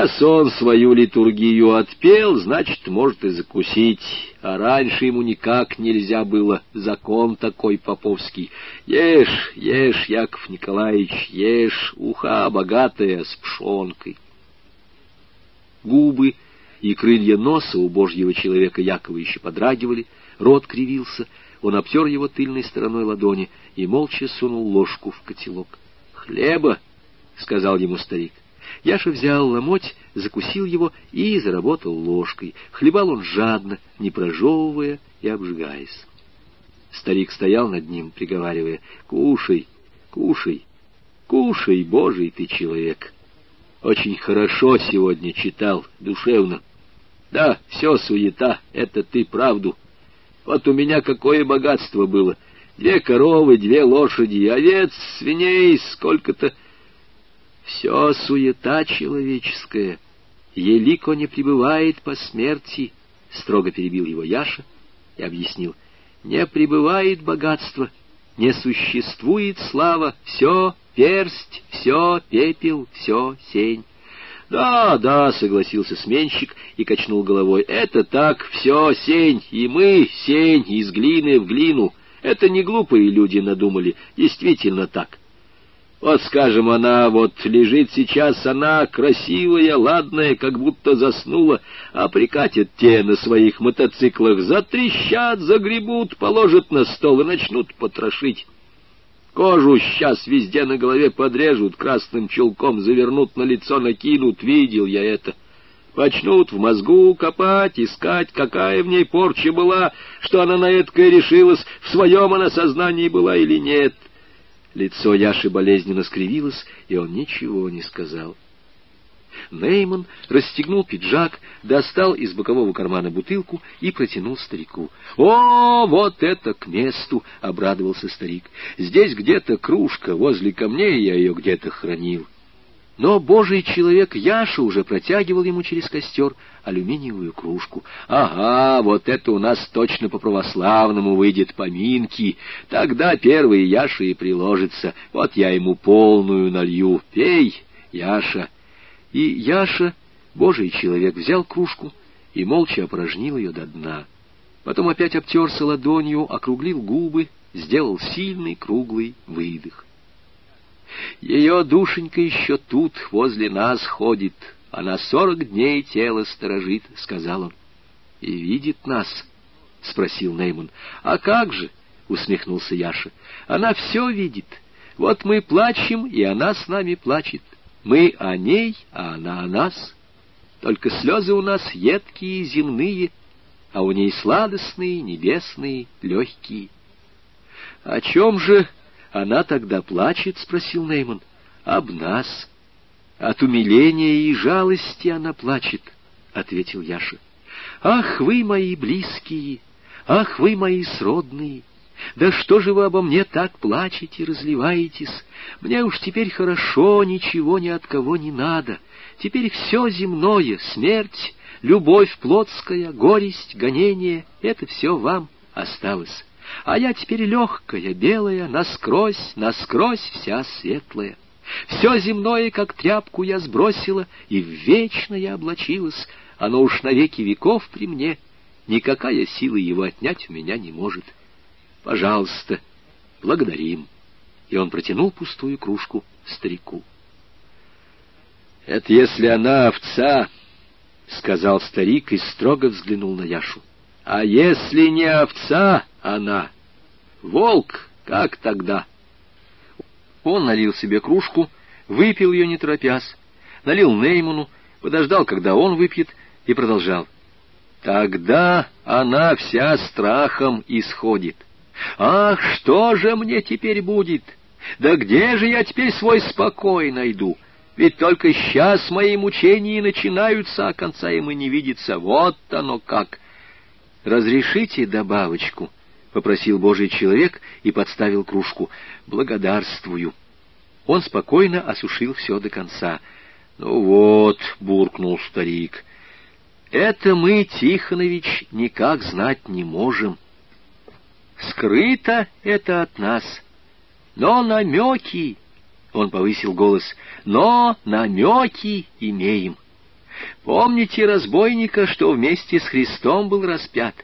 Раз он свою литургию отпел, значит, может и закусить. А раньше ему никак нельзя было, закон такой поповский. Ешь, ешь, Яков Николаевич, ешь, уха богатая с пшенкой. Губы и крылья носа у божьего человека Якова еще подрагивали, рот кривился, он обтер его тыльной стороной ладони и молча сунул ложку в котелок. «Хлеба!» — сказал ему старик. Яша взял ломоть, закусил его и заработал ложкой. Хлебал он жадно, не прожевывая и обжигаясь. Старик стоял над ним, приговаривая, «Кушай, кушай, кушай, Божий ты человек!» Очень хорошо сегодня читал, душевно. Да, все суета, это ты правду. Вот у меня какое богатство было. Две коровы, две лошади, овец, свиней, сколько-то... Все суета человеческая. Елико не пребывает по смерти, — строго перебил его Яша и объяснил. Не пребывает богатство, не существует слава, все персть, все пепел, все сень. «Да, да», — согласился сменщик и качнул головой, — «это так, все сень, и мы сень из глины в глину. Это не глупые люди надумали, действительно так. Вот, скажем, она вот лежит сейчас, она красивая, ладная, как будто заснула, а прикатят те на своих мотоциклах, затрещат, загребут, положат на стол и начнут потрошить. Кожу сейчас везде на голове подрежут, красным чулком завернут на лицо, накинут, видел я это. Почнут в мозгу копать, искать, какая в ней порча была, что она на это решилась, в своем она сознании была или нет — Лицо Яши болезненно скривилось, и он ничего не сказал. Нейман расстегнул пиджак, достал из бокового кармана бутылку и протянул старику. «О, вот это к месту!» — обрадовался старик. «Здесь где-то кружка, возле камней я ее где-то хранил». Но божий человек Яша уже протягивал ему через костер алюминиевую кружку. «Ага, вот это у нас точно по-православному выйдет поминки. Тогда первый Яша и приложится. Вот я ему полную налью. Пей, Яша!» И Яша, божий человек, взял кружку и молча опорожнил ее до дна. Потом опять обтерся ладонью, округлил губы, сделал сильный круглый выдох. Ее душенька еще тут, возле нас ходит, она сорок дней тело сторожит, — сказал он. — И видит нас? — спросил Нейман. — А как же? — усмехнулся Яша. — Она все видит. Вот мы плачем, и она с нами плачет. Мы о ней, а она о нас. Только слезы у нас едкие, земные, а у ней сладостные, небесные, легкие. — О чем же она тогда плачет, — спросил Нейман. — Об нас. От умиления и жалости она плачет, — ответил Яша. Ах, вы мои близкие, ах, вы мои сродные! Да что же вы обо мне так плачете, разливаетесь? Мне уж теперь хорошо, ничего ни от кого не надо. Теперь все земное, смерть, любовь плотская, горесть, гонение — это все вам осталось а я теперь легкая, белая, насквозь, насквозь вся светлая. Все земное, как тряпку, я сбросила, и в вечное облачилась. Оно уж навеки веков при мне, никакая сила его отнять у меня не может. Пожалуйста, благодарим. И он протянул пустую кружку старику. — Это если она овца, — сказал старик и строго взглянул на Яшу. — А если не овца, она. Волк, как тогда? Он налил себе кружку, выпил ее не торопясь, налил Нейману, подождал, когда он выпьет, и продолжал. Тогда она вся страхом исходит. Ах, что же мне теперь будет? Да где же я теперь свой спокой найду? Ведь только сейчас мои мучения начинаются, а конца им и не видится. Вот оно как. Разрешите добавочку? —— попросил Божий человек и подставил кружку. «Благодарствую». Он спокойно осушил все до конца. «Ну вот», — буркнул старик, — «это мы, Тихонович, никак знать не можем. Скрыто это от нас, но намеки...» — он повысил голос, — «но намеки имеем. Помните разбойника, что вместе с Христом был распят?